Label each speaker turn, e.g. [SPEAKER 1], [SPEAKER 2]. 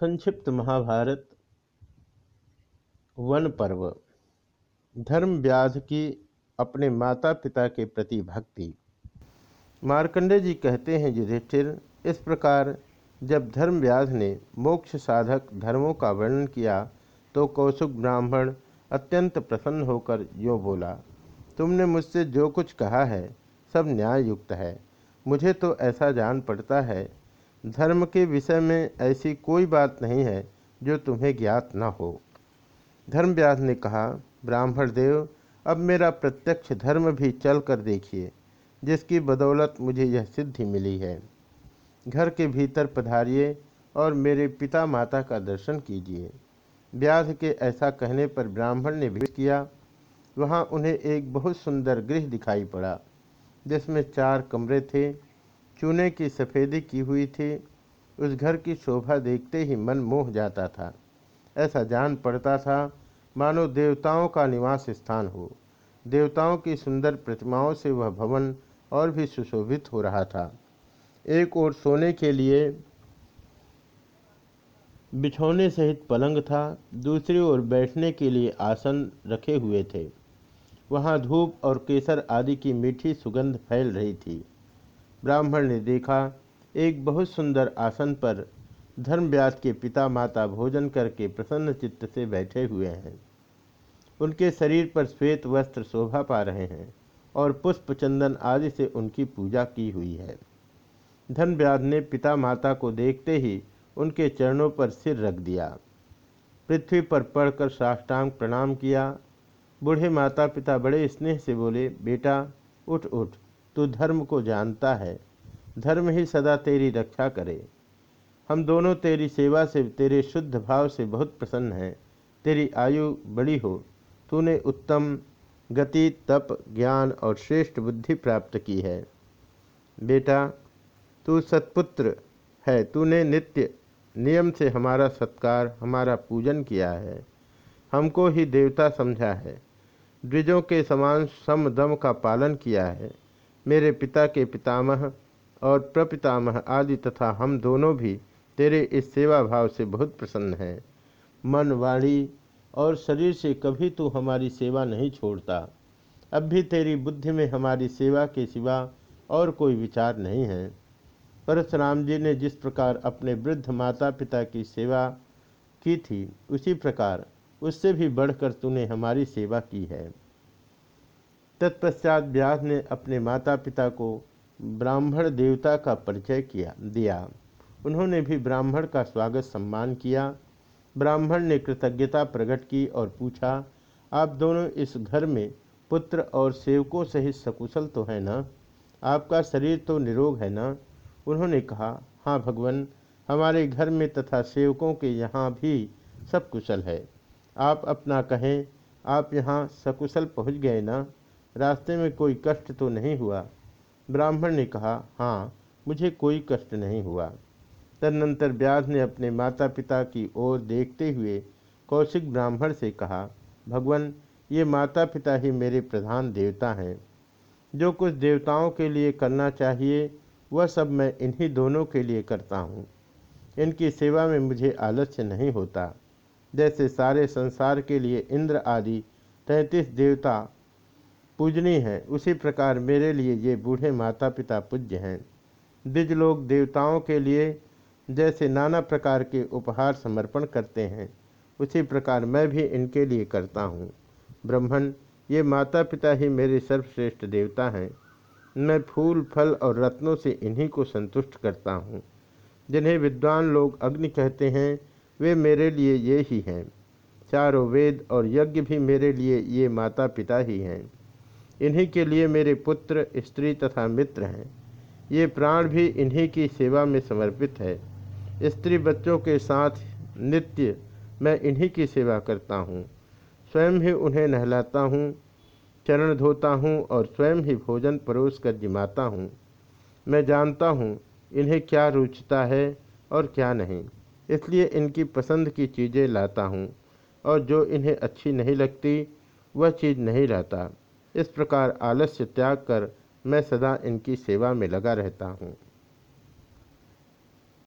[SPEAKER 1] संक्षिप्त महाभारत, वन पर्व। धर्म व्याध की अपने माता पिता के प्रति भक्ति। मार्कंडे जी कहते हैं युधिष्ठिर इस प्रकार, जब धर्म व्याध ने मोक्ष साधक धर्मों का वर्णन किया तो कौशुक ब्राह्मण अत्यंत प्रसन्न होकर यो बोला, तुमने मुझसे जो कुछ कहा है, सब न्याय युक्त है। मुझे तो ऐसा जान पड़ता है धर्म के विषय में ऐसी कोई बात नहीं है जो तुम्हें ज्ञात न हो। धर्मव्यास ने कहा, ब्राह्मण देव, अब मेरा प्रत्यक्ष धर्म भी चल कर देखिए, जिसकी बदौलत मुझे यह सिद्धि मिली है। घर के भीतर पधारिए और मेरे पिता माता का दर्शन कीजिए। व्याध के ऐसा कहने पर ब्राह्मण ने भी किया। वहाँ उन्हें एक बहुत सुंदर गृह दिखाई पड़ा, जिसमें चार कमरे थे चूने की सफ़ेदी की हुई थी। उस घर की शोभा देखते ही मन मोह जाता था। ऐसा जान पड़ता था, मानो देवताओं का निवास स्थान हो। देवताओं की सुंदर प्रतिमाओं से वह भवन और भी सुशोभित हो रहा था। एक ओर सोने के लिए बिछौने सहित पलंग था, दूसरी ओर बैठने के लिए आसन रखे हुए थे। वहाँ धूप और केसर आदि की मीठी सुगंध फैल रही थी। ब्राह्मण ने देखा, एक बहुत सुंदर आसन पर धर्मव्यास के पिता माता भोजन करके प्रसन्न चित्त से बैठे हुए हैं। उनके शरीर पर श्वेत वस्त्र शोभा पा रहे हैं और पुष्प चंदन आदि से उनकी पूजा की हुई है। धनव्याध ने पिता माता को देखते ही उनके चरणों पर सिर रख दिया। पृथ्वी पर पड़कर साष्टांग प्रणाम किया। बूढ़े माता पिता बड़े स्नेह से बोले, बेटा, उठ उठ। तू धर्म को जानता है। धर्म ही सदा तेरी रक्षा करे। हम दोनों तेरी सेवा से, तेरे शुद्ध भाव से बहुत प्रसन्न हैं। तेरी आयु बड़ी हो। तूने उत्तम गति, तप, ज्ञान और श्रेष्ठ बुद्धि प्राप्त की है। बेटा, तू सत्पुत्र है। तूने नित्य नियम से हमारा सत्कार, हमारा पूजन किया है। हमको ही देवता समझा है। द्विजों के समान सम दम का पालन किया है। मेरे पिता के पितामह और प्रपितामह आदि तथा हम दोनों भी तेरे इस सेवा भाव से बहुत प्रसन्न हैं। मन वाणी और शरीर से कभी तू हमारी सेवा नहीं छोड़ता। अब भी तेरी बुद्धि में हमारी सेवा के सिवा और कोई विचार नहीं है। परशुराम जी ने जिस प्रकार अपने वृद्ध माता पिता की सेवा की थी, उसी प्रकार उससे भी बढ़कर तूने हमारी सेवा की है। तत्पश्चात व्यास ने अपने माता पिता को ब्राह्मण देवता का परिचय किया, दिया। उन्होंने भी ब्राह्मण का स्वागत सम्मान किया। ब्राह्मण ने कृतज्ञता प्रकट की और पूछा, आप दोनों इस घर में पुत्र और सेवकों सहित सकुशल तो है ना? आपका शरीर तो निरोग है ना? उन्होंने कहा हाँ भगवान, हमारे घर में तथा सेवकों के यहाँ भी सब कुशल है। आप अपना कहें, आप यहाँ सकुशल पहुँच गए ना? रास्ते में कोई कष्ट तो नहीं हुआ। ब्राह्मण ने कहा हाँ मुझे कोई कष्ट नहीं हुआ। तदनंतर व्यास ने अपने माता पिता की ओर देखते हुए कौशिक ब्राह्मण से कहा, भगवान, ये माता पिता ही मेरे प्रधान देवता हैं। जो कुछ देवताओं के लिए करना चाहिए, वह सब मैं इन्हीं दोनों के लिए करता हूँ। इनकी सेवा में मुझे आलस्य नहीं होता। जैसे सारे संसार के लिए इंद्र आदि तैंतीस देवता पूजनीय है। उसी प्रकार मेरे लिए ये बूढ़े माता पिता पूज्य हैं। द्विज लोग देवताओं के लिए जैसे नाना प्रकार के उपहार समर्पण करते हैं। उसी प्रकार मैं भी इनके लिए करता हूँ। ब्रह्मण ये माता पिता ही मेरे सर्वश्रेष्ठ देवता हैं। मैं फूल, फल और रत्नों से इन्हीं को संतुष्ट करता हूँ। जिन्हें विद्वान लोग अग्नि कहते हैं, वे मेरे लिए ये ही हैं। चारों वेद और यज्ञ भी मेरे लिए ये माता पिता ही हैं। इन्हीं के लिए मेरे पुत्र, स्त्री तथा मित्र हैं। ये प्राण भी इन्हीं की सेवा में समर्पित है। स्त्री बच्चों के साथ नित्य मैं इन्हीं की सेवा करता हूँ। स्वयं ही उन्हें नहलाता हूँ, चरण धोता हूँ और स्वयं ही भोजन परोस कर जिमाता हूँ। मैं जानता हूँ इन्हें क्या रुचता है और क्या नहीं। इसलिए इनकी पसंद की चीज़ें लाता हूँ और जो इन्हें अच्छी नहीं लगती, वह चीज़ नहीं लाता। इस प्रकार आलस्य त्याग कर मैं सदा इनकी सेवा में लगा रहता हूँ।